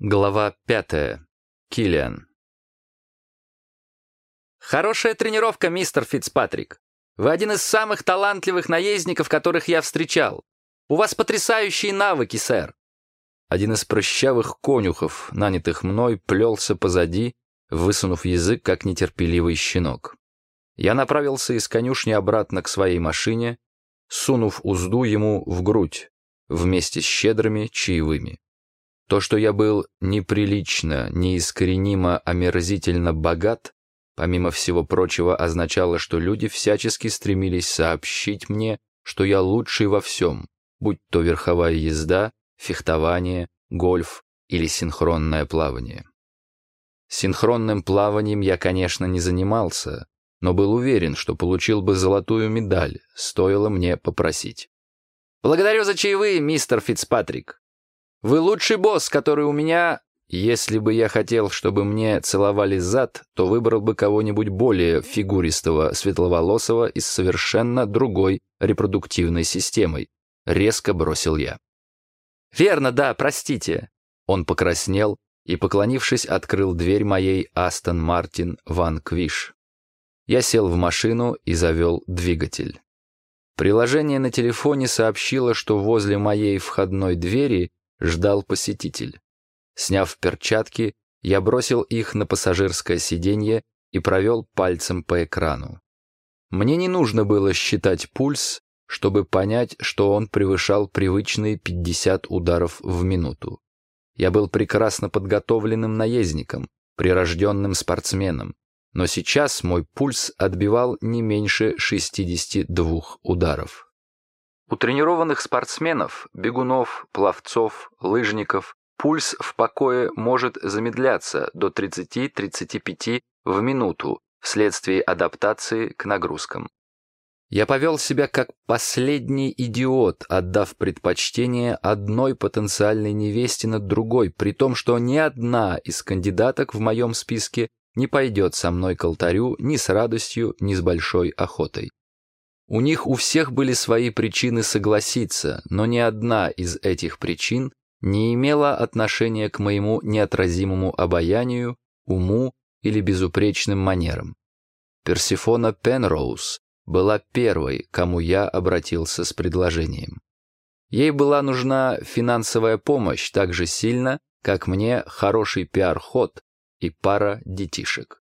Глава пятая. Киллиан. Хорошая тренировка, мистер Фицпатрик. Вы один из самых талантливых наездников, которых я встречал. У вас потрясающие навыки, сэр. Один из прыщавых конюхов, нанятых мной, плелся позади, высунув язык, как нетерпеливый щенок. Я направился из конюшни обратно к своей машине, сунув узду ему в грудь, вместе с щедрыми чаевыми. То, что я был неприлично, неискоренимо, омерзительно богат, помимо всего прочего, означало, что люди всячески стремились сообщить мне, что я лучший во всем, будь то верховая езда, фехтование, гольф или синхронное плавание. Синхронным плаванием я, конечно, не занимался, но был уверен, что получил бы золотую медаль, стоило мне попросить. «Благодарю за чаевые, мистер Фицпатрик. Вы лучший босс, который у меня... Если бы я хотел, чтобы мне целовали зад, то выбрал бы кого-нибудь более фигуристого, светловолосого и с совершенно другой репродуктивной системой. Резко бросил я. «Верно, да, простите». Он покраснел и, поклонившись, открыл дверь моей Астон Мартин Ван Квиш. Я сел в машину и завел двигатель. Приложение на телефоне сообщило, что возле моей входной двери ждал посетитель. Сняв перчатки, я бросил их на пассажирское сиденье и провел пальцем по экрану. Мне не нужно было считать пульс, чтобы понять, что он превышал привычные 50 ударов в минуту. Я был прекрасно подготовленным наездником, прирожденным спортсменом, но сейчас мой пульс отбивал не меньше 62 ударов. У тренированных спортсменов, бегунов, пловцов, лыжников пульс в покое может замедляться до 30-35 в минуту вследствие адаптации к нагрузкам. Я повел себя как последний идиот, отдав предпочтение одной потенциальной невесте над другой, при том, что ни одна из кандидаток в моем списке не пойдет со мной к алтарю ни с радостью, ни с большой охотой. У них у всех были свои причины согласиться, но ни одна из этих причин не имела отношения к моему неотразимому обаянию, уму или безупречным манерам. Персифона Пенроуз была первой, кому я обратился с предложением. Ей была нужна финансовая помощь так же сильно, как мне хороший пиар-ход и пара детишек.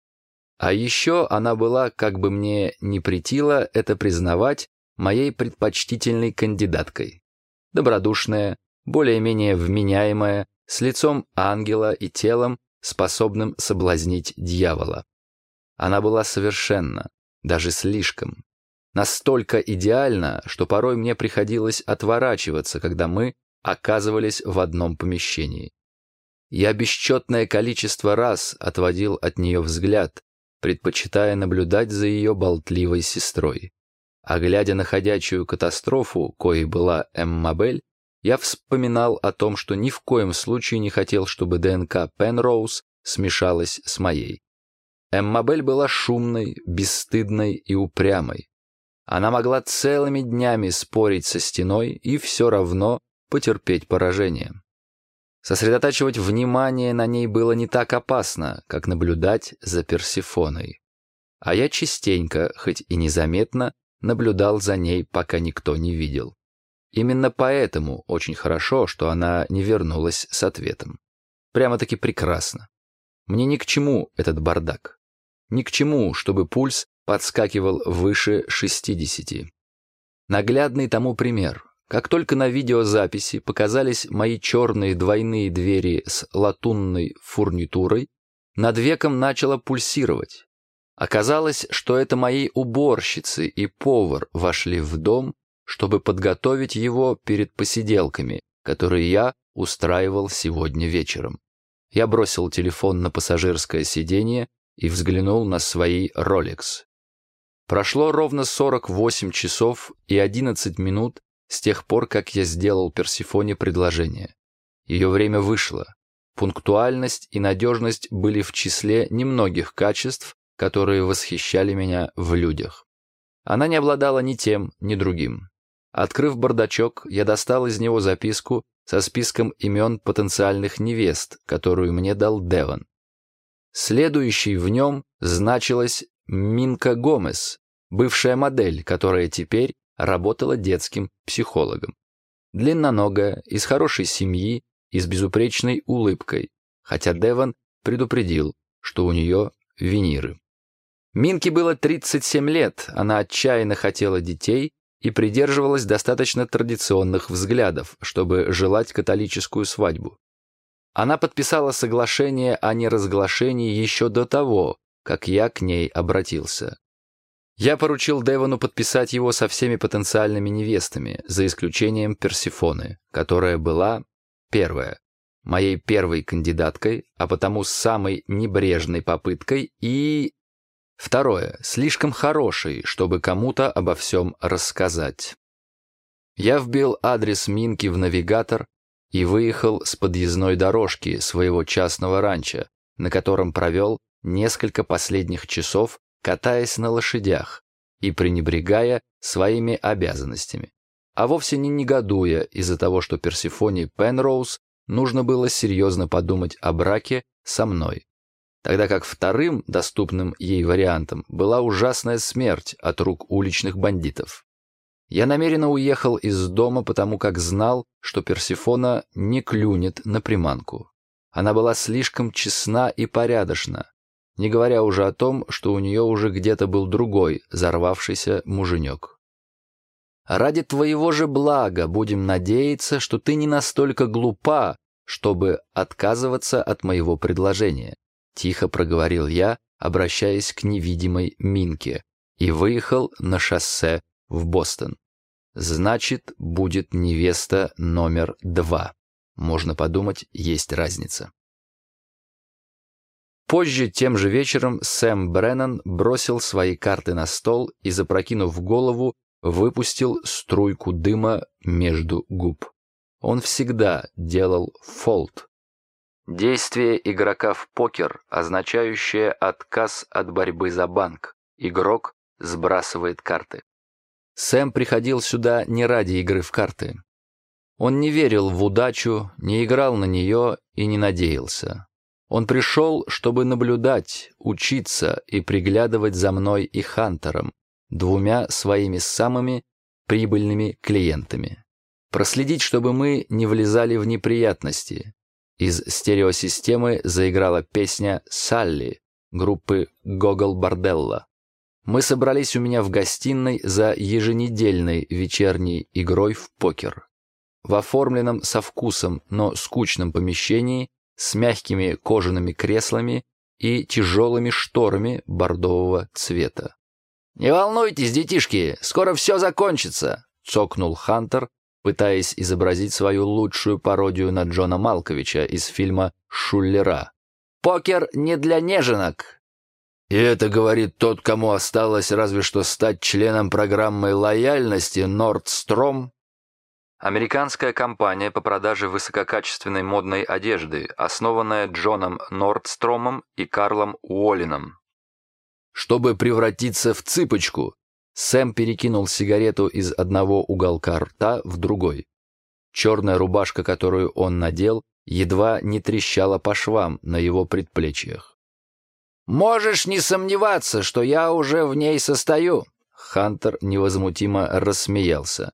А еще она была, как бы мне ни притило это признавать, моей предпочтительной кандидаткой. Добродушная, более-менее вменяемая, с лицом ангела и телом, способным соблазнить дьявола. Она была совершенна, даже слишком. Настолько идеально, что порой мне приходилось отворачиваться, когда мы оказывались в одном помещении. Я бесчетное количество раз отводил от нее взгляд, предпочитая наблюдать за ее болтливой сестрой. А глядя на ходячую катастрофу, коей была Эммабель, я вспоминал о том, что ни в коем случае не хотел, чтобы ДНК Пенроуз смешалась с моей. Эммабель была шумной, бесстыдной и упрямой. Она могла целыми днями спорить со стеной и все равно потерпеть поражение. Сосредотачивать внимание на ней было не так опасно, как наблюдать за Персифоной. А я частенько, хоть и незаметно, наблюдал за ней, пока никто не видел. Именно поэтому очень хорошо, что она не вернулась с ответом. Прямо-таки прекрасно. Мне ни к чему этот бардак. Ни к чему, чтобы пульс подскакивал выше 60. Наглядный тому пример. Как только на видеозаписи показались мои черные двойные двери с латунной фурнитурой, над веком начало пульсировать. Оказалось, что это мои уборщицы и повар вошли в дом, чтобы подготовить его перед посиделками, которые я устраивал сегодня вечером. Я бросил телефон на пассажирское сиденье и взглянул на свои Rolex. Прошло ровно 48 часов и 11 минут с тех пор, как я сделал Персифоне предложение. Ее время вышло. Пунктуальность и надежность были в числе немногих качеств, которые восхищали меня в людях. Она не обладала ни тем, ни другим. Открыв бардачок, я достал из него записку со списком имен потенциальных невест, которую мне дал Деван. Следующей в нем значилась Минка Гомес, бывшая модель, которая теперь работала детским психологом. Длинноногая, из хорошей семьи и с безупречной улыбкой, хотя Деван предупредил, что у нее виниры. Минке было 37 лет, она отчаянно хотела детей и придерживалась достаточно традиционных взглядов, чтобы желать католическую свадьбу. Она подписала соглашение о неразглашении еще до того, как я к ней обратился. Я поручил Девону подписать его со всеми потенциальными невестами, за исключением Персифоны, которая была, первая, моей первой кандидаткой, а потому самой небрежной попыткой, и... Второе, слишком хорошей, чтобы кому-то обо всем рассказать. Я вбил адрес Минки в навигатор и выехал с подъездной дорожки своего частного ранчо, на котором провел несколько последних часов, катаясь на лошадях и пренебрегая своими обязанностями, а вовсе не негодуя из-за того, что Персифоне Пенроуз нужно было серьезно подумать о браке со мной. Тогда как вторым доступным ей вариантом была ужасная смерть от рук уличных бандитов. Я намеренно уехал из дома, потому как знал, что Персифона не клюнет на приманку. Она была слишком честна и порядочна, не говоря уже о том, что у нее уже где-то был другой, взорвавшийся муженек. Ради твоего же блага будем надеяться, что ты не настолько глупа, чтобы отказываться от моего предложения», — тихо проговорил я, обращаясь к невидимой Минке, и выехал на шоссе в Бостон. Значит, будет невеста номер два. Можно подумать, есть разница. Позже, тем же вечером, Сэм Бреннан бросил свои карты на стол и, запрокинув голову, выпустил струйку дыма между губ. Он всегда делал фолд. Действие игрока в покер, означающее отказ от борьбы за банк. Игрок сбрасывает карты. Сэм приходил сюда не ради игры в карты. Он не верил в удачу, не играл на нее и не надеялся. Он пришел, чтобы наблюдать, учиться и приглядывать за мной и Хантером, двумя своими самыми прибыльными клиентами. Проследить, чтобы мы не влезали в неприятности. Из стереосистемы заиграла песня «Салли» группы «Гогол Борделла». Мы собрались у меня в гостиной за еженедельной вечерней игрой в покер. В оформленном со вкусом, но скучном помещении с мягкими кожаными креслами и тяжелыми шторами бордового цвета. «Не волнуйтесь, детишки, скоро все закончится», — цокнул Хантер, пытаясь изобразить свою лучшую пародию на Джона Малковича из фильма «Шуллера». «Покер не для неженок». И это говорит тот, кому осталось разве что стать членом программы лояльности «Нордстром», Американская компания по продаже высококачественной модной одежды, основанная Джоном Нордстромом и Карлом Уоллином. Чтобы превратиться в цыпочку, Сэм перекинул сигарету из одного уголка рта в другой. Черная рубашка, которую он надел, едва не трещала по швам на его предплечьях. «Можешь не сомневаться, что я уже в ней состою!» Хантер невозмутимо рассмеялся.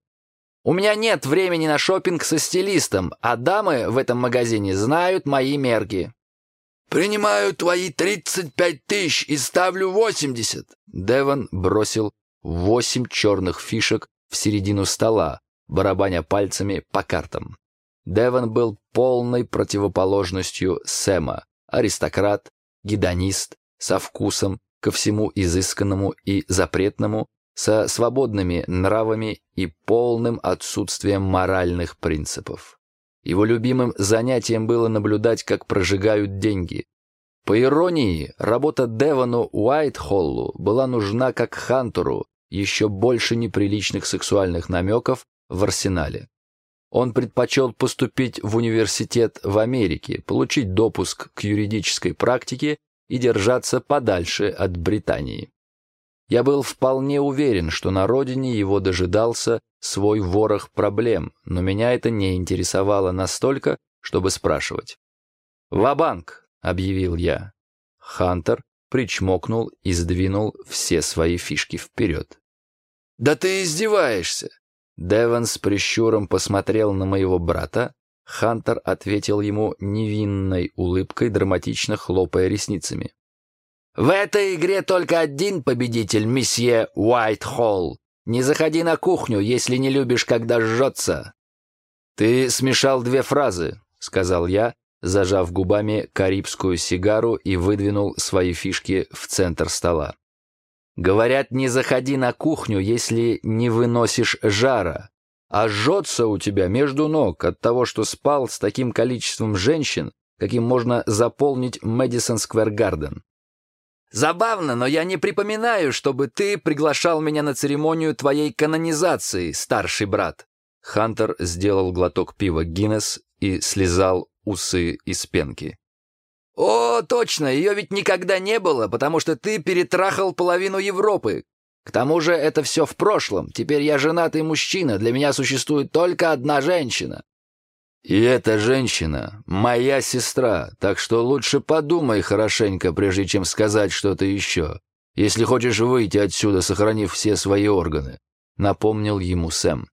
У меня нет времени на шопинг со стилистом, а дамы в этом магазине знают мои мерки». «Принимаю твои 35 тысяч и ставлю 80!» Деван бросил восемь черных фишек в середину стола, барабаня пальцами по картам. Деван был полной противоположностью Сэма, аристократ, гедонист, со вкусом ко всему изысканному и запретному, со свободными нравами и полным отсутствием моральных принципов. Его любимым занятием было наблюдать, как прожигают деньги. По иронии, работа Девону Уайтхоллу была нужна как Хантеру, еще больше неприличных сексуальных намеков в арсенале. Он предпочел поступить в университет в Америке, получить допуск к юридической практике и держаться подальше от Британии. Я был вполне уверен, что на родине его дожидался свой ворох проблем, но меня это не интересовало настолько, чтобы спрашивать. «Ва-банк!» — объявил я. Хантер причмокнул и сдвинул все свои фишки вперед. «Да ты издеваешься!» Деван с прищуром посмотрел на моего брата. Хантер ответил ему невинной улыбкой, драматично хлопая ресницами. «В этой игре только один победитель, месье Уайтхолл. Не заходи на кухню, если не любишь, когда жжется». «Ты смешал две фразы», — сказал я, зажав губами карибскую сигару и выдвинул свои фишки в центр стола. Говорят, не заходи на кухню, если не выносишь жара. А жжется у тебя между ног от того, что спал с таким количеством женщин, каким можно заполнить Мэдисон Сквер Гарден. Забавно, но я не припоминаю, чтобы ты приглашал меня на церемонию твоей канонизации, старший брат. Хантер сделал глоток пива Гиннес и слезал усы из пенки. «О, точно, ее ведь никогда не было, потому что ты перетрахал половину Европы. К тому же это все в прошлом. Теперь я женатый мужчина, для меня существует только одна женщина». «И эта женщина — моя сестра, так что лучше подумай хорошенько, прежде чем сказать что-то еще, если хочешь выйти отсюда, сохранив все свои органы», — напомнил ему Сэм.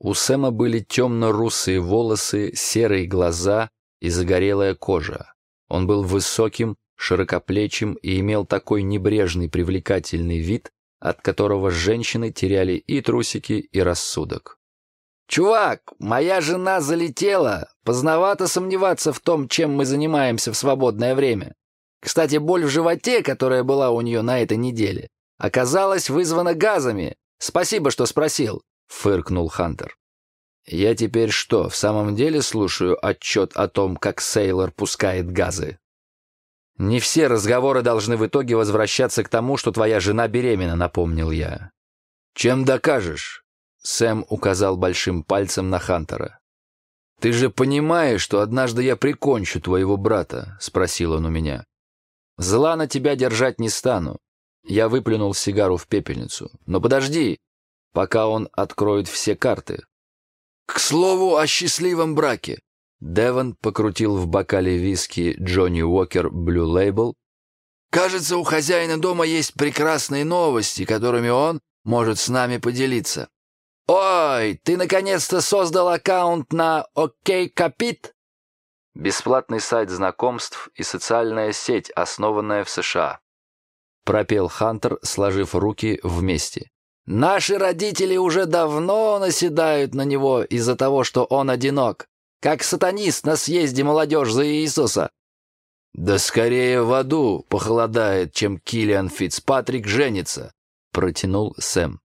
У Сэма были темно-русые волосы, серые глаза и загорелая кожа. Он был высоким, широкоплечим и имел такой небрежный привлекательный вид, от которого женщины теряли и трусики, и рассудок. «Чувак, моя жена залетела. Поздновато сомневаться в том, чем мы занимаемся в свободное время. Кстати, боль в животе, которая была у нее на этой неделе, оказалась вызвана газами. Спасибо, что спросил», — фыркнул Хантер. Я теперь что, в самом деле слушаю отчет о том, как Сейлор пускает газы? Не все разговоры должны в итоге возвращаться к тому, что твоя жена беременна, напомнил я. Чем докажешь? Сэм указал большим пальцем на Хантера. «Ты же понимаешь, что однажды я прикончу твоего брата?» — спросил он у меня. «Зла на тебя держать не стану». Я выплюнул сигару в пепельницу. «Но подожди, пока он откроет все карты. «К слову о счастливом браке!» Девон покрутил в бокале виски Джонни Уокер Блю Лейбл. «Кажется, у хозяина дома есть прекрасные новости, которыми он может с нами поделиться. Ой, ты наконец-то создал аккаунт на Капит?» Бесплатный сайт знакомств и социальная сеть, основанная в США. Пропел Хантер, сложив руки вместе. Наши родители уже давно наседают на него из-за того, что он одинок, как сатанист на съезде молодежь за Иисуса. Да скорее в аду похолодает, чем Киллиан Фицпатрик женится, протянул Сэм.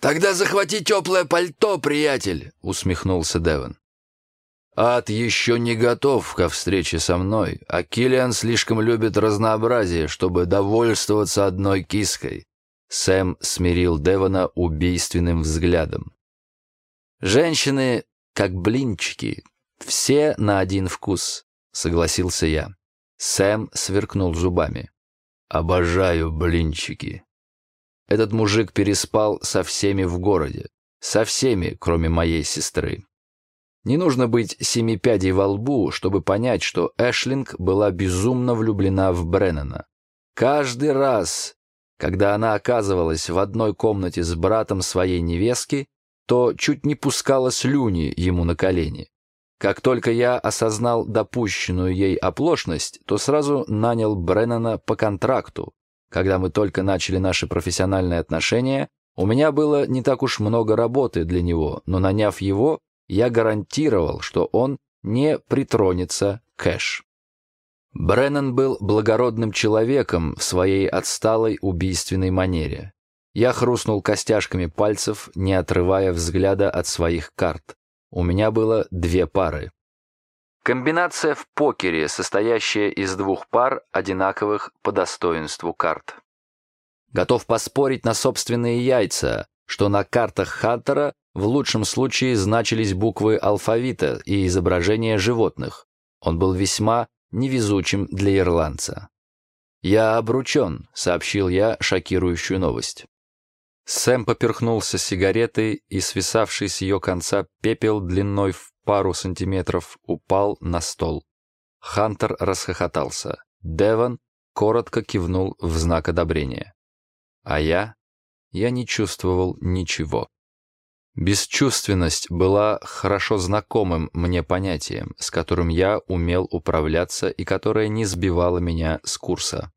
Тогда захвати теплое пальто, приятель, усмехнулся Девон. Ад еще не готов ко встрече со мной, а Киллиан слишком любит разнообразие, чтобы довольствоваться одной киской. Сэм смирил Девона убийственным взглядом. «Женщины, как блинчики, все на один вкус», — согласился я. Сэм сверкнул зубами. «Обожаю блинчики». Этот мужик переспал со всеми в городе. Со всеми, кроме моей сестры. Не нужно быть семи пядей во лбу, чтобы понять, что Эшлинг была безумно влюблена в Бреннана. Каждый раз, когда она оказывалась в одной комнате с братом своей невестки, то чуть не пускала слюни ему на колени. Как только я осознал допущенную ей оплошность, то сразу нанял Бреннана по контракту. Когда мы только начали наши профессиональные отношения, у меня было не так уж много работы для него, но наняв его, я гарантировал, что он не притронется Кэш. Бреннан был благородным человеком в своей отсталой убийственной манере. Я хрустнул костяшками пальцев, не отрывая взгляда от своих карт. У меня было две пары. Комбинация в покере, состоящая из двух пар, одинаковых по достоинству карт. Готов поспорить на собственные яйца, что на картах Хаттера в лучшем случае значились буквы алфавита и изображения животных. Он был весьма невезучим для ирландца. «Я обручен», — сообщил я шокирующую новость. Сэм поперхнулся сигаретой, и свисавший с ее конца пепел длиной в пару сантиметров упал на стол. Хантер расхохотался. Деван коротко кивнул в знак одобрения. А я? Я не чувствовал ничего. Бесчувственность была хорошо знакомым мне понятием, с которым я умел управляться и которое не сбивало меня с курса.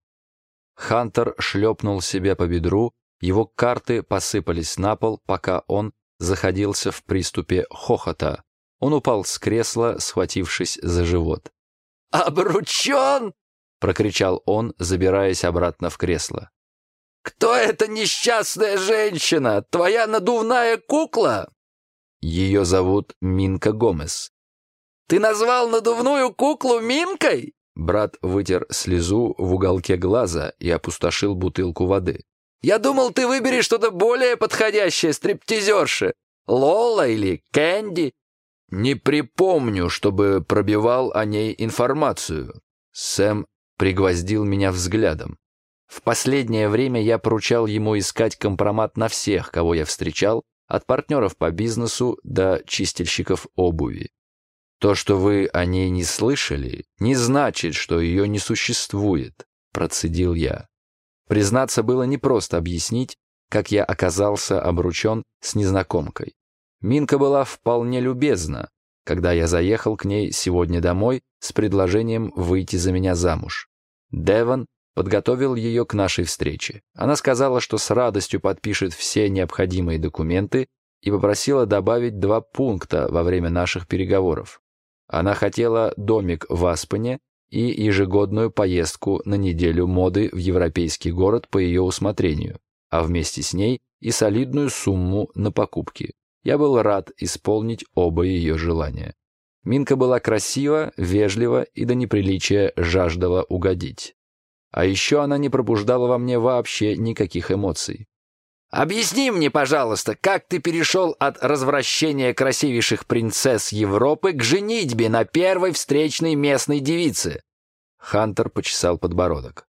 Хантер шлепнул себя по бедру, его карты посыпались на пол, пока он заходился в приступе хохота. Он упал с кресла, схватившись за живот. «Обручен!» — прокричал он, забираясь обратно в кресло. «Кто эта несчастная женщина? Твоя надувная кукла?» Ее зовут Минка Гомес. «Ты назвал надувную куклу Минкой?» Брат вытер слезу в уголке глаза и опустошил бутылку воды. «Я думал, ты выберешь что-то более подходящее стриптизерши. Лола или Кэнди?» «Не припомню, чтобы пробивал о ней информацию». Сэм пригвоздил меня взглядом. В последнее время я поручал ему искать компромат на всех, кого я встречал, от партнеров по бизнесу до чистильщиков обуви. То, что вы о ней не слышали, не значит, что ее не существует, процедил я. Признаться было непросто объяснить, как я оказался обручен с незнакомкой. Минка была вполне любезна, когда я заехал к ней сегодня домой с предложением выйти за меня замуж. Деван подготовил ее к нашей встрече. Она сказала, что с радостью подпишет все необходимые документы и попросила добавить два пункта во время наших переговоров. Она хотела домик в Аспене и ежегодную поездку на неделю моды в европейский город по ее усмотрению, а вместе с ней и солидную сумму на покупки. Я был рад исполнить оба ее желания. Минка была красива, вежлива и до неприличия жаждала угодить. А еще она не пробуждала во мне вообще никаких эмоций. «Объясни мне, пожалуйста, как ты перешел от развращения красивейших принцесс Европы к женитьбе на первой встречной местной девице?» Хантер почесал подбородок.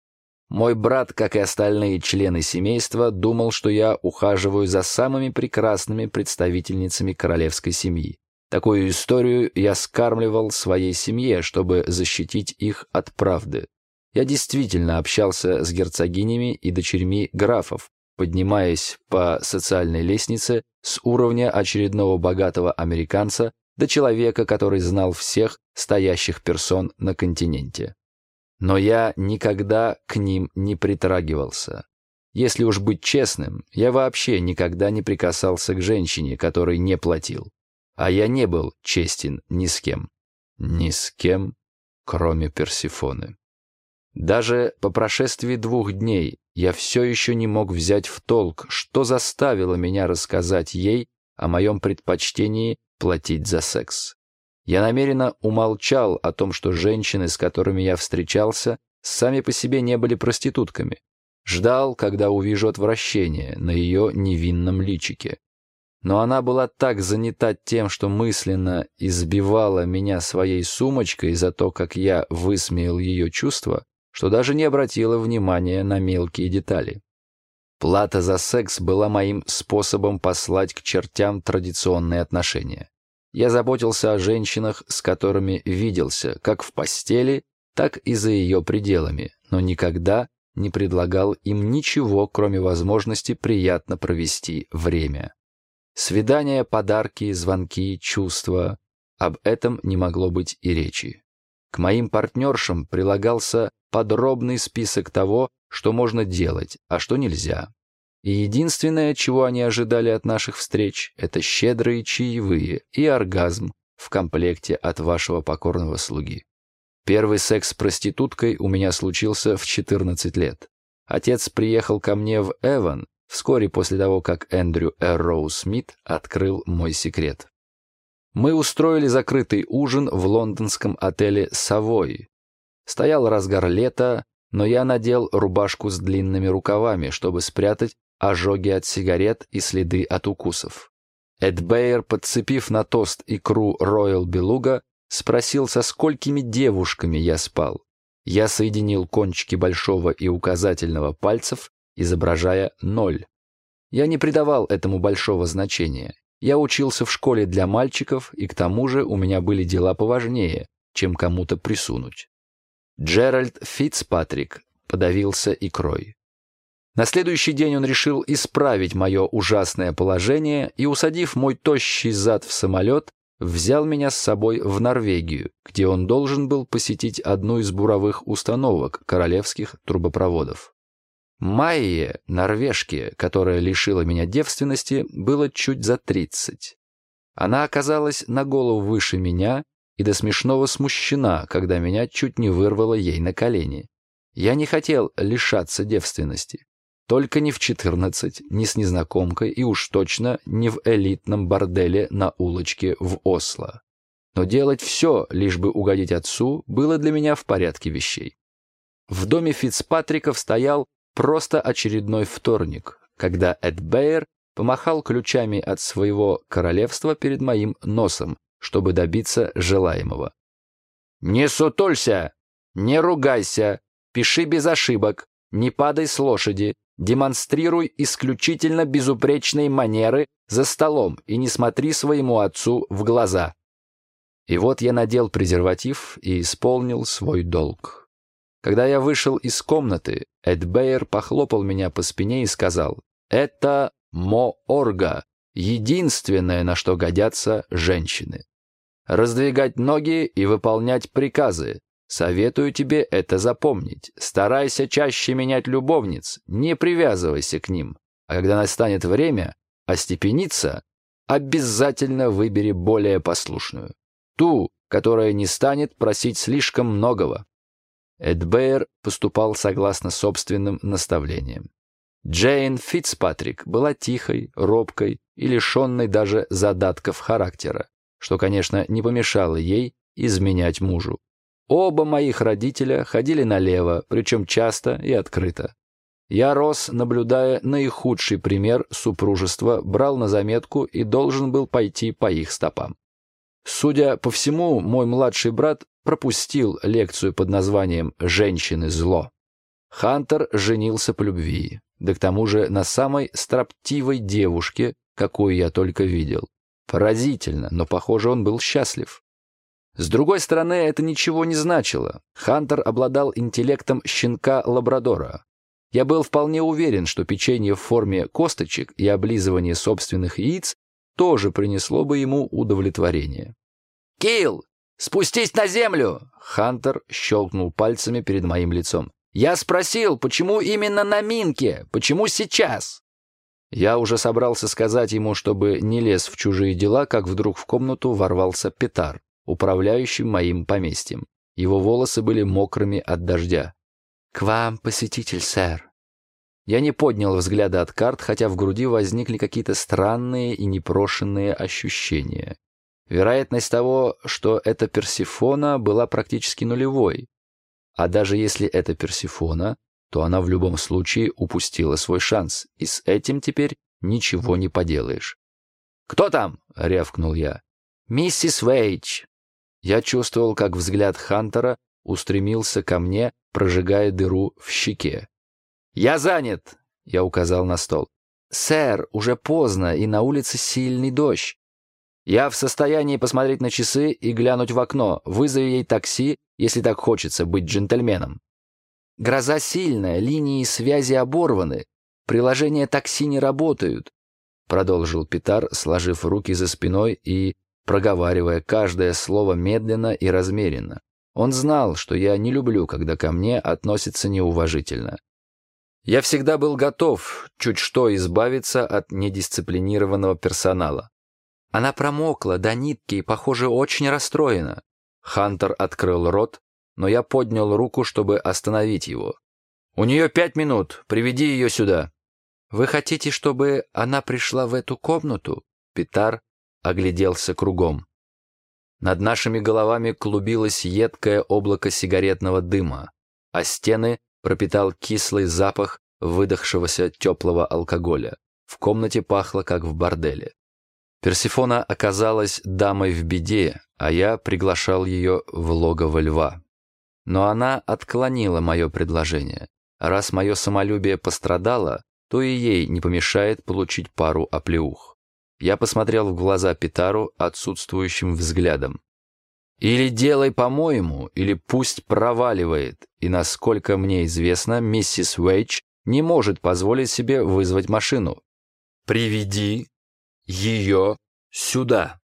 Мой брат, как и остальные члены семейства, думал, что я ухаживаю за самыми прекрасными представительницами королевской семьи. Такую историю я скармливал своей семье, чтобы защитить их от правды. Я действительно общался с герцогинями и дочерьми графов, поднимаясь по социальной лестнице с уровня очередного богатого американца до человека, который знал всех стоящих персон на континенте. Но я никогда к ним не притрагивался. Если уж быть честным, я вообще никогда не прикасался к женщине, которой не платил. А я не был честен ни с кем. Ни с кем, кроме Персифоны. Даже по прошествии двух дней я все еще не мог взять в толк, что заставило меня рассказать ей о моем предпочтении платить за секс. Я намеренно умолчал о том, что женщины, с которыми я встречался, сами по себе не были проститутками. Ждал, когда увижу отвращение на ее невинном личике. Но она была так занята тем, что мысленно избивала меня своей сумочкой за то, как я высмеял ее чувства, что даже не обратила внимания на мелкие детали. Плата за секс была моим способом послать к чертям традиционные отношения. Я заботился о женщинах, с которыми виделся, как в постели, так и за ее пределами, но никогда не предлагал им ничего, кроме возможности приятно провести время. Свидания, подарки, звонки, чувства — об этом не могло быть и речи. К моим партнершам прилагался подробный список того, что можно делать, а что нельзя. И единственное, чего они ожидали от наших встреч, это щедрые чаевые и оргазм в комплекте от вашего покорного слуги. Первый секс с проституткой у меня случился в 14 лет. Отец приехал ко мне в Эван вскоре после того, как Эндрю Эрроу Смит открыл мой секрет. Мы устроили закрытый ужин в лондонском отеле «Совой», Стоял разгар лета, но я надел рубашку с длинными рукавами, чтобы спрятать ожоги от сигарет и следы от укусов. Эд Бейер, подцепив на тост икру Роял Белуга, спросил, со сколькими девушками я спал. Я соединил кончики большого и указательного пальцев, изображая ноль. Я не придавал этому большого значения. Я учился в школе для мальчиков, и к тому же у меня были дела поважнее, чем кому-то присунуть. Джеральд Фитцпатрик подавился икрой. На следующий день он решил исправить мое ужасное положение и, усадив мой тощий зад в самолет, взял меня с собой в Норвегию, где он должен был посетить одну из буровых установок королевских трубопроводов. Майе, норвежке, которая лишила меня девственности, было чуть за тридцать. Она оказалась на голову выше меня и до смешного смущена, когда меня чуть не вырвало ей на колени. Я не хотел лишаться девственности. Только не в 14, не с незнакомкой и уж точно не в элитном борделе на улочке в Осло. Но делать все, лишь бы угодить отцу, было для меня в порядке вещей. В доме Фицпатриков стоял просто очередной вторник, когда Эд Бейер помахал ключами от своего королевства перед моим носом, чтобы добиться желаемого. «Не сутулься! Не ругайся! Пиши без ошибок! Не падай с лошади! Демонстрируй исключительно безупречные манеры за столом и не смотри своему отцу в глаза. И вот я надел презерватив и исполнил свой долг. Когда я вышел из комнаты, Эд Бейер похлопал меня по спине и сказал, «Это Мо-Орга, единственное, на что годятся женщины. Раздвигать ноги и выполнять приказы, Советую тебе это запомнить. Старайся чаще менять любовниц, не привязывайся к ним. А когда настанет время остепениться, обязательно выбери более послушную. Ту, которая не станет просить слишком многого. Эдбейр поступал согласно собственным наставлениям. Джейн Фитцпатрик была тихой, робкой и лишенной даже задатков характера, что, конечно, не помешало ей изменять мужу. Оба моих родителя ходили налево, причем часто и открыто. Я рос, наблюдая наихудший пример супружества, брал на заметку и должен был пойти по их стопам. Судя по всему, мой младший брат пропустил лекцию под названием «Женщины зло». Хантер женился по любви, да к тому же на самой строптивой девушке, какую я только видел. Поразительно, но, похоже, он был счастлив. С другой стороны, это ничего не значило. Хантер обладал интеллектом щенка-лабрадора. Я был вполне уверен, что печенье в форме косточек и облизывание собственных яиц тоже принесло бы ему удовлетворение. «Килл, спустись на землю!» Хантер щелкнул пальцами перед моим лицом. «Я спросил, почему именно на Минке? Почему сейчас?» Я уже собрался сказать ему, чтобы не лез в чужие дела, как вдруг в комнату ворвался Петар управляющим моим поместьем. Его волосы были мокрыми от дождя. «К вам посетитель, сэр». Я не поднял взгляда от карт, хотя в груди возникли какие-то странные и непрошенные ощущения. Вероятность того, что это Персифона, была практически нулевой. А даже если это Персифона, то она в любом случае упустила свой шанс, и с этим теперь ничего не поделаешь. «Кто там?» — рявкнул я. «Миссис Вейдж», я чувствовал, как взгляд Хантера устремился ко мне, прожигая дыру в щеке. «Я занят!» — я указал на стол. «Сэр, уже поздно, и на улице сильный дождь. Я в состоянии посмотреть на часы и глянуть в окно. Вызови ей такси, если так хочется быть джентльменом». «Гроза сильная, линии связи оборваны, приложения такси не работают», — продолжил Питар, сложив руки за спиной и проговаривая каждое слово медленно и размеренно. Он знал, что я не люблю, когда ко мне относятся неуважительно. Я всегда был готов чуть что избавиться от недисциплинированного персонала. Она промокла до нитки и, похоже, очень расстроена. Хантер открыл рот, но я поднял руку, чтобы остановить его. «У нее пять минут, приведи ее сюда». «Вы хотите, чтобы она пришла в эту комнату?» Питар огляделся кругом. Над нашими головами клубилось едкое облако сигаретного дыма, а стены пропитал кислый запах выдохшегося теплого алкоголя. В комнате пахло, как в борделе. Персифона оказалась дамой в беде, а я приглашал ее в логово льва. Но она отклонила мое предложение. Раз мое самолюбие пострадало, то и ей не помешает получить пару оплеух. Я посмотрел в глаза Питару отсутствующим взглядом. Или делай по-моему, или пусть проваливает, и, насколько мне известно, миссис Уэйдж не может позволить себе вызвать машину. Приведи ее сюда.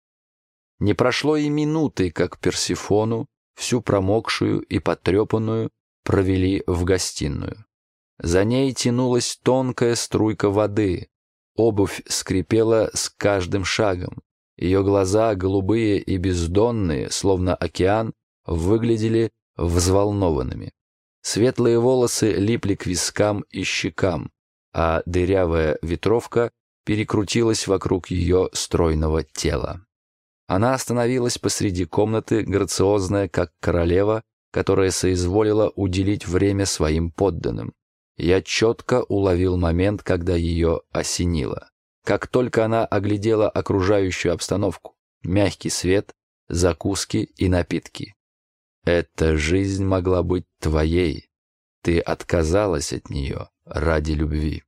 Не прошло и минуты, как Персифону, всю промокшую и потрепанную, провели в гостиную. За ней тянулась тонкая струйка воды. Обувь скрипела с каждым шагом. Ее глаза, голубые и бездонные, словно океан, выглядели взволнованными. Светлые волосы липли к вискам и щекам, а дырявая ветровка перекрутилась вокруг ее стройного тела. Она остановилась посреди комнаты, грациозная, как королева, которая соизволила уделить время своим подданным. Я четко уловил момент, когда ее осенило. Как только она оглядела окружающую обстановку, мягкий свет, закуски и напитки. Эта жизнь могла быть твоей. Ты отказалась от нее ради любви.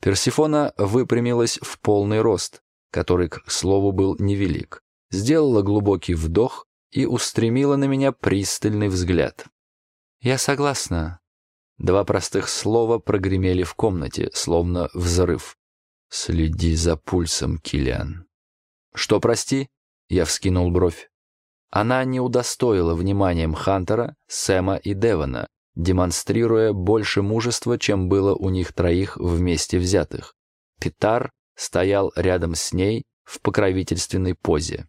Персифона выпрямилась в полный рост, который, к слову, был невелик, сделала глубокий вдох и устремила на меня пристальный взгляд. «Я согласна», Два простых слова прогремели в комнате, словно взрыв. «Следи за пульсом, Килиан». «Что, прости?» — я вскинул бровь. Она не удостоила вниманием Хантера, Сэма и Девона, демонстрируя больше мужества, чем было у них троих вместе взятых. Питар стоял рядом с ней в покровительственной позе.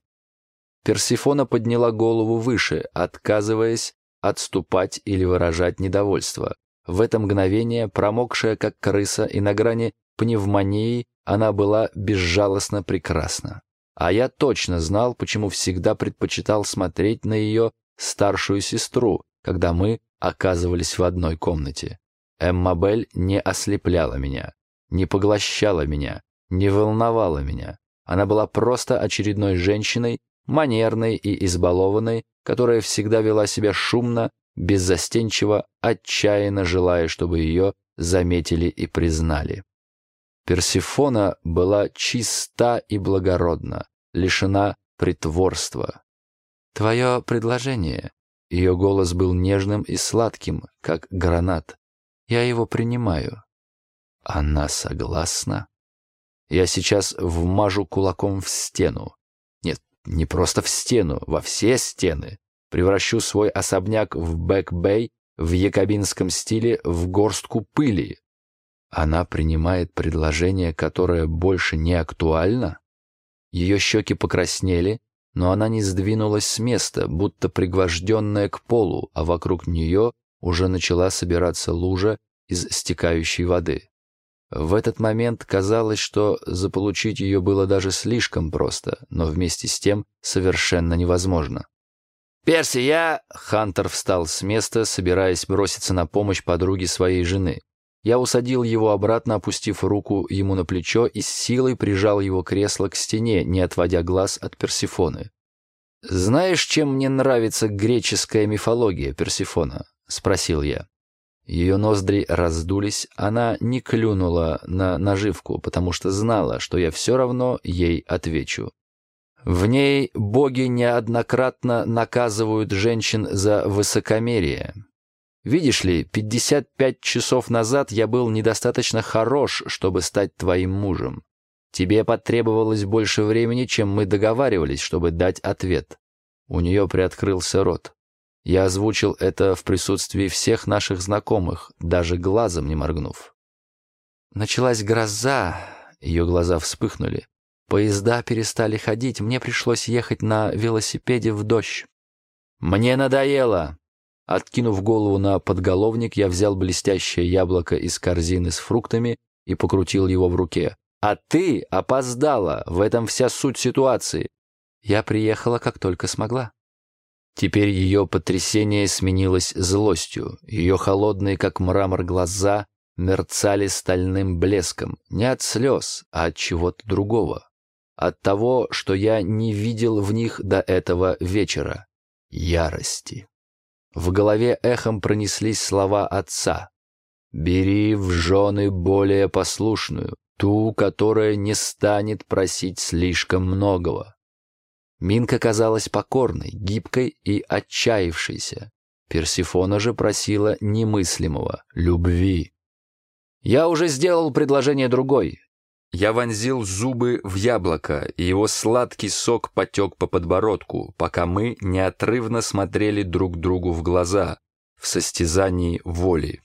Персифона подняла голову выше, отказываясь отступать или выражать недовольство. В это мгновение, промокшая как крыса и на грани пневмонии, она была безжалостно прекрасна. А я точно знал, почему всегда предпочитал смотреть на ее старшую сестру, когда мы оказывались в одной комнате. Эмма Белль не ослепляла меня, не поглощала меня, не волновала меня. Она была просто очередной женщиной, манерной и избалованной, которая всегда вела себя шумно, беззастенчиво, отчаянно желая, чтобы ее заметили и признали. Персифона была чиста и благородна, лишена притворства. «Твое предложение...» Ее голос был нежным и сладким, как гранат. «Я его принимаю». «Она согласна?» «Я сейчас вмажу кулаком в стену. Нет, не просто в стену, во все стены превращу свой особняк в Бэк-Бэй в якобинском стиле в горстку пыли. Она принимает предложение, которое больше не актуально? Ее щеки покраснели, но она не сдвинулась с места, будто пригвожденная к полу, а вокруг нее уже начала собираться лужа из стекающей воды. В этот момент казалось, что заполучить ее было даже слишком просто, но вместе с тем совершенно невозможно. «Перси, я...» Хантер встал с места, собираясь броситься на помощь подруге своей жены. Я усадил его обратно, опустив руку ему на плечо и с силой прижал его кресло к стене, не отводя глаз от Персифоны. «Знаешь, чем мне нравится греческая мифология Персифона?» — спросил я. Ее ноздри раздулись, она не клюнула на наживку, потому что знала, что я все равно ей отвечу. В ней боги неоднократно наказывают женщин за высокомерие. Видишь ли, 55 часов назад я был недостаточно хорош, чтобы стать твоим мужем. Тебе потребовалось больше времени, чем мы договаривались, чтобы дать ответ. У нее приоткрылся рот. Я озвучил это в присутствии всех наших знакомых, даже глазом не моргнув. Началась гроза, ее глаза вспыхнули. Поезда перестали ходить, мне пришлось ехать на велосипеде в дождь. «Мне надоело!» Откинув голову на подголовник, я взял блестящее яблоко из корзины с фруктами и покрутил его в руке. «А ты опоздала! В этом вся суть ситуации!» Я приехала, как только смогла. Теперь ее потрясение сменилось злостью. Ее холодные, как мрамор, глаза мерцали стальным блеском. Не от слез, а от чего-то другого от того, что я не видел в них до этого вечера. Ярости. В голове эхом пронеслись слова отца. Бери в жены более послушную, ту, которая не станет просить слишком многого. Минка казалась покорной, гибкой и отчаявшейся. Персифона же просила немыслимого — любви. Я уже сделал предложение другой. Я вонзил зубы в яблоко, и его сладкий сок потек по подбородку, пока мы неотрывно смотрели друг другу в глаза в состязании воли.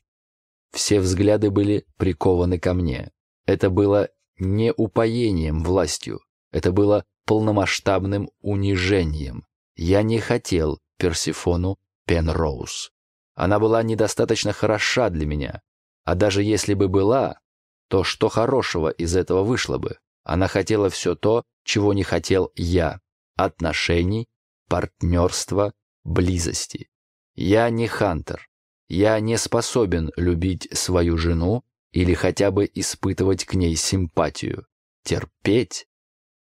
Все взгляды были прикованы ко мне. Это было не упоением властью, это было полномасштабным унижением. Я не хотел Персифону Пенроуз. Она была недостаточно хороша для меня. А даже если бы была, то что хорошего из этого вышло бы? Она хотела все то, чего не хотел я. Отношений, партнерства, близости. Я не Хантер. Я не способен любить свою жену или хотя бы испытывать к ней симпатию. Терпеть?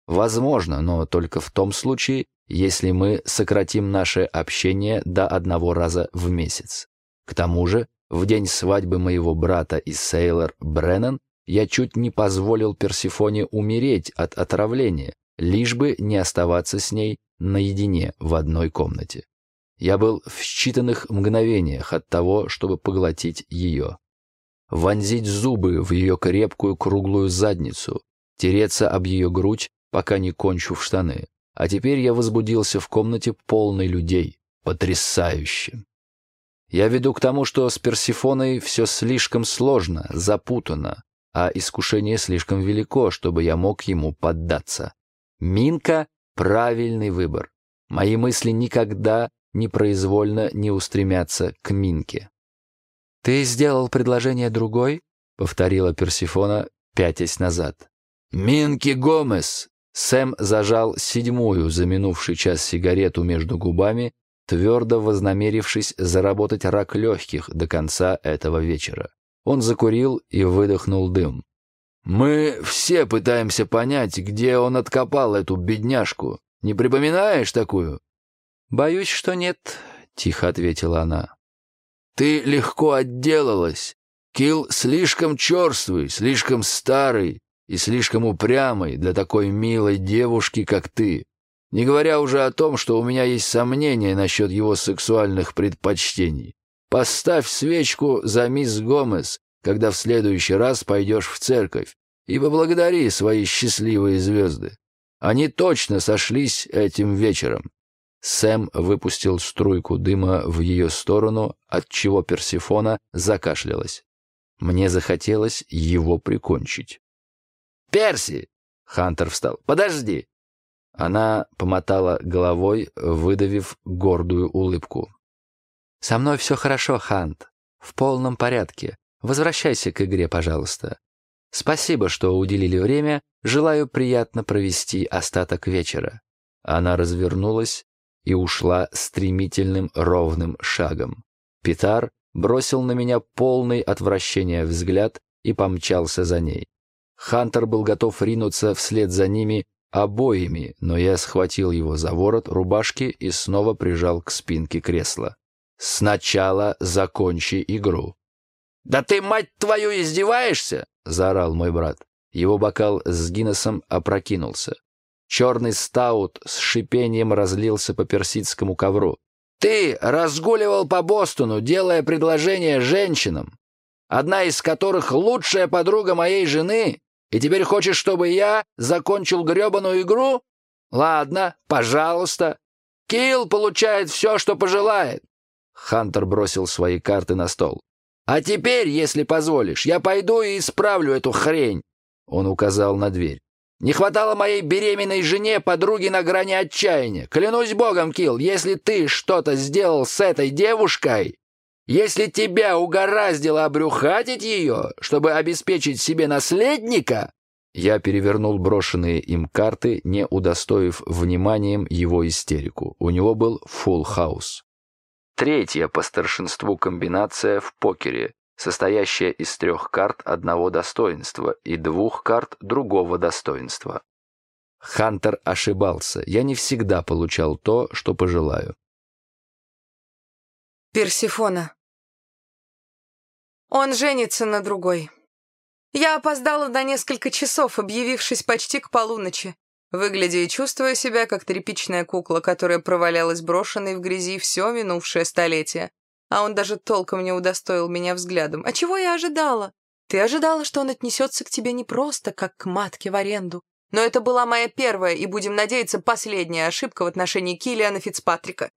Возможно, но только в том случае, если мы сократим наше общение до одного раза в месяц. К тому же, в день свадьбы моего брата и Сейлор Бреннан я чуть не позволил Персифоне умереть от отравления, лишь бы не оставаться с ней наедине в одной комнате. Я был в считанных мгновениях от того, чтобы поглотить ее. Вонзить зубы в ее крепкую круглую задницу, тереться об ее грудь, пока не кончу в штаны. А теперь я возбудился в комнате полной людей. Потрясающе. Я веду к тому, что с Персифоной все слишком сложно, запутано, а искушение слишком велико, чтобы я мог ему поддаться. Минка — правильный выбор. Мои мысли никогда непроизвольно не устремятся к Минке. «Ты сделал предложение другой?» — повторила Персифона, пятясь назад. «Минки Гомес!» Сэм зажал седьмую за минувший час сигарету между губами, твердо вознамерившись заработать рак легких до конца этого вечера. Он закурил и выдохнул дым. «Мы все пытаемся понять, где он откопал эту бедняжку. Не припоминаешь такую?» «Боюсь, что нет», — тихо ответила она. «Ты легко отделалась. Килл слишком черствый, слишком старый и слишком упрямый для такой милой девушки, как ты. Не говоря уже о том, что у меня есть сомнения насчет его сексуальных предпочтений. Поставь свечку за мисс Гомес, когда в следующий раз пойдешь в церковь, и поблагодари свои счастливые звезды. Они точно сошлись этим вечером. Сэм выпустил струйку дыма в ее сторону, от чего Персифона закашлялась. Мне захотелось его прикончить. «Перси!» — Хантер встал. «Подожди!» Она помотала головой, выдавив гордую улыбку. «Со мной все хорошо, Хант. В полном порядке. Возвращайся к игре, пожалуйста. Спасибо, что уделили время. Желаю приятно провести остаток вечера». Она развернулась и ушла стремительным ровным шагом. Питар бросил на меня полный отвращения взгляд и помчался за ней. Хантер был готов ринуться вслед за ними обоими, но я схватил его за ворот рубашки и снова прижал к спинке кресла. «Сначала закончи игру». «Да ты, мать твою, издеваешься?» — заорал мой брат. Его бокал с Гиннесом опрокинулся. Черный стаут с шипением разлился по персидскому ковру. «Ты разгуливал по Бостону, делая предложения женщинам, одна из которых лучшая подруга моей жены, и теперь хочешь, чтобы я закончил гребаную игру? Ладно, пожалуйста. Килл получает все, что пожелает. Хантер бросил свои карты на стол. «А теперь, если позволишь, я пойду и исправлю эту хрень!» Он указал на дверь. «Не хватало моей беременной жене подруги на грани отчаяния. Клянусь богом, Килл, если ты что-то сделал с этой девушкой, если тебя угораздило обрюхатить ее, чтобы обеспечить себе наследника...» Я перевернул брошенные им карты, не удостоив вниманием его истерику. У него был фулл хаус. Третья по старшинству комбинация в покере, состоящая из трех карт одного достоинства и двух карт другого достоинства. Хантер ошибался. Я не всегда получал то, что пожелаю. Персифона. Он женится на другой. Я опоздала на несколько часов, объявившись почти к полуночи, выглядя и чувствуя себя как тряпичная кукла, которая провалялась брошенной в грязи все минувшее столетие. А он даже толком не удостоил меня взглядом. А чего я ожидала? Ты ожидала, что он отнесется к тебе не просто, как к матке в аренду. Но это была моя первая и, будем надеяться, последняя ошибка в отношении Киллиана Фицпатрика.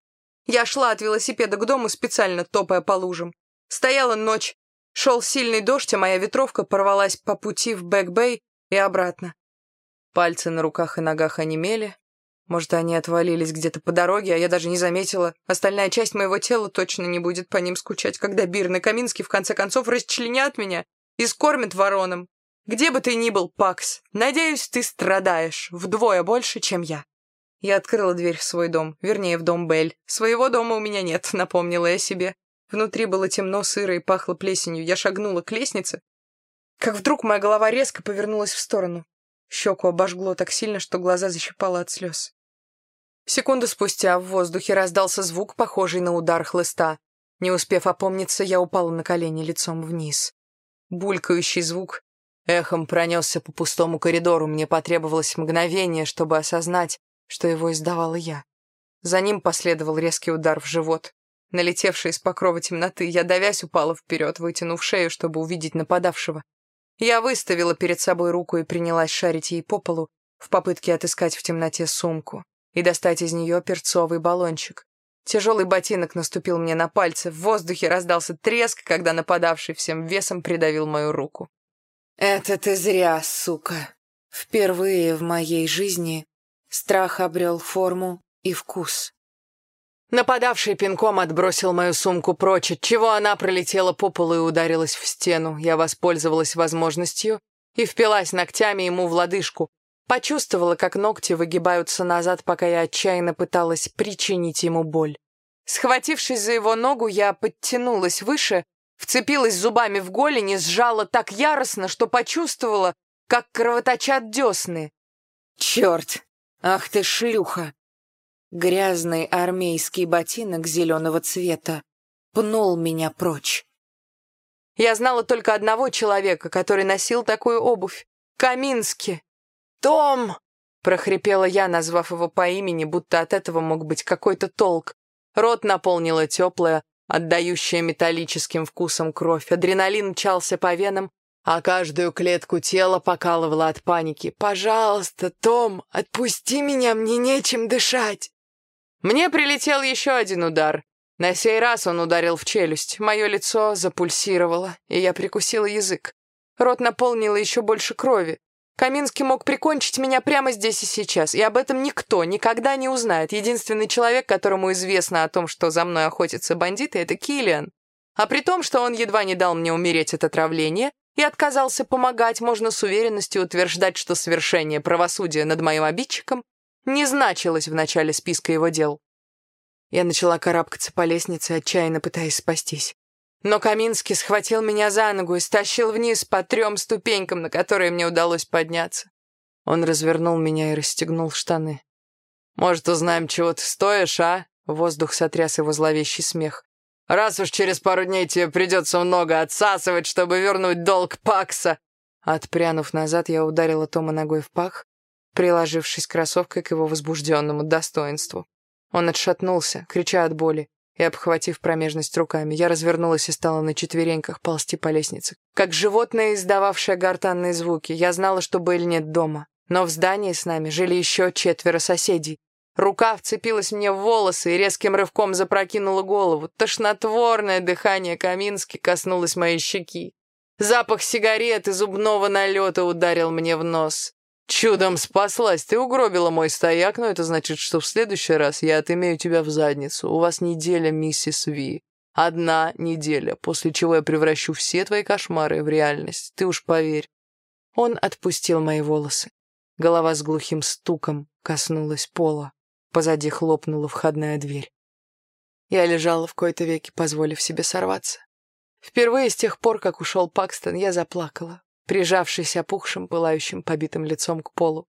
Я шла от велосипеда к дому, специально топая по лужам. Стояла ночь, шел сильный дождь, а моя ветровка порвалась по пути в Бэк-Бэй и обратно. Пальцы на руках и ногах онемели. Может, они отвалились где-то по дороге, а я даже не заметила. Остальная часть моего тела точно не будет по ним скучать, когда Бирн и Каминский в конце концов расчленят меня и скормят воронам. Где бы ты ни был, Пакс, надеюсь, ты страдаешь вдвое больше, чем я. Я открыла дверь в свой дом, вернее, в дом Белль. Своего дома у меня нет, напомнила я себе. Внутри было темно, сыро и пахло плесенью. Я шагнула к лестнице, как вдруг моя голова резко повернулась в сторону. Щеку обожгло так сильно, что глаза защипало от слез. Секунду спустя в воздухе раздался звук, похожий на удар хлыста. Не успев опомниться, я упала на колени лицом вниз. Булькающий звук эхом пронесся по пустому коридору. Мне потребовалось мгновение, чтобы осознать, что его издавала я. За ним последовал резкий удар в живот. Налетевший из покрова темноты, я, давясь, упала вперед, вытянув шею, чтобы увидеть нападавшего. Я выставила перед собой руку и принялась шарить ей по полу в попытке отыскать в темноте сумку и достать из нее перцовый баллончик. Тяжелый ботинок наступил мне на пальцы, в воздухе раздался треск, когда нападавший всем весом придавил мою руку. «Это ты зря, сука. Впервые в моей жизни Страх обрел форму и вкус. Нападавший пинком отбросил мою сумку прочь, отчего она пролетела по полу и ударилась в стену. Я воспользовалась возможностью и впилась ногтями ему в лодыжку. Почувствовала, как ногти выгибаются назад, пока я отчаянно пыталась причинить ему боль. Схватившись за его ногу, я подтянулась выше, вцепилась зубами в голень и сжала так яростно, что почувствовала, как кровоточат десны. «Черт! «Ах ты шлюха!» Грязный армейский ботинок зеленого цвета пнул меня прочь. Я знала только одного человека, который носил такую обувь. Камински. «Том!» — прохрипела я, назвав его по имени, будто от этого мог быть какой-то толк. Рот наполнила теплая, отдающая металлическим вкусом кровь. Адреналин мчался по венам, а каждую клетку тела покалывала от паники. «Пожалуйста, Том, отпусти меня, мне нечем дышать!» Мне прилетел еще один удар. На сей раз он ударил в челюсть. Мое лицо запульсировало, и я прикусила язык. Рот наполнило еще больше крови. Каминский мог прикончить меня прямо здесь и сейчас, и об этом никто никогда не узнает. Единственный человек, которому известно о том, что за мной охотятся бандиты, это Киллиан. А при том, что он едва не дал мне умереть от отравления, и отказался помогать, можно с уверенностью утверждать, что совершение правосудия над моим обидчиком не значилось в начале списка его дел. Я начала карабкаться по лестнице, отчаянно пытаясь спастись. Но Каминский схватил меня за ногу и стащил вниз по трем ступенькам, на которые мне удалось подняться. Он развернул меня и расстегнул штаны. «Может, узнаем, чего ты стоишь, а?» Воздух сотряс его зловещий смех. Раз уж через пару дней тебе придется много отсасывать, чтобы вернуть долг Пакса!» Отпрянув назад, я ударила Тома ногой в пах, приложившись кроссовкой к его возбужденному достоинству. Он отшатнулся, крича от боли, и, обхватив промежность руками, я развернулась и стала на четвереньках ползти по лестнице. Как животное, издававшее гортанные звуки, я знала, что Белль нет дома. Но в здании с нами жили еще четверо соседей, Рука вцепилась мне в волосы и резким рывком запрокинула голову. Тошнотворное дыхание Камински коснулось моей щеки. Запах сигарет и зубного налета ударил мне в нос. «Чудом спаслась, ты угробила мой стояк, но это значит, что в следующий раз я отымею тебя в задницу. У вас неделя, миссис Ви. Одна неделя, после чего я превращу все твои кошмары в реальность. Ты уж поверь». Он отпустил мои волосы. Голова с глухим стуком коснулась пола. Позади хлопнула входная дверь. Я лежала в кои-то веки, позволив себе сорваться. Впервые с тех пор, как ушел Пакстон, я заплакала, прижавшись опухшим, пылающим, побитым лицом к полу.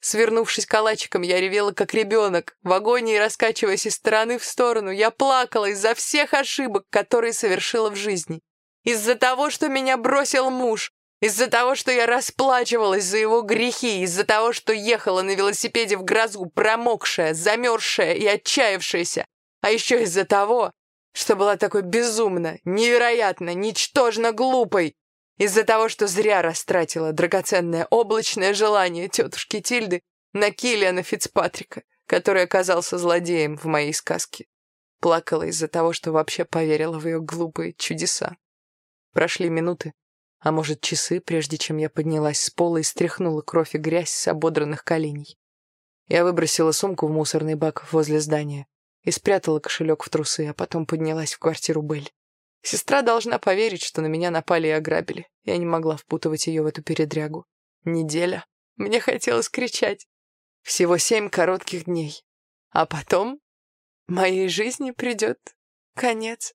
Свернувшись калачиком, я ревела, как ребенок, в агонии раскачиваясь из стороны в сторону. Я плакала из-за всех ошибок, которые совершила в жизни. Из-за того, что меня бросил муж. Из-за того, что я расплачивалась за его грехи. Из-за того, что ехала на велосипеде в грозу, промокшая, замерзшая и отчаявшаяся. А еще из-за того, что была такой безумно, невероятно, ничтожно глупой. Из-за того, что зря растратила драгоценное облачное желание тетушки Тильды на Киллиана Фицпатрика, который оказался злодеем в моей сказке. Плакала из-за того, что вообще поверила в ее глупые чудеса. Прошли минуты, а может часы, прежде чем я поднялась с пола и стряхнула кровь и грязь с ободранных коленей. Я выбросила сумку в мусорный бак возле здания и спрятала кошелек в трусы, а потом поднялась в квартиру Белль. Сестра должна поверить, что на меня напали и ограбили. Я не могла впутывать ее в эту передрягу. Неделя. Мне хотелось кричать. Всего семь коротких дней. А потом моей жизни придет конец.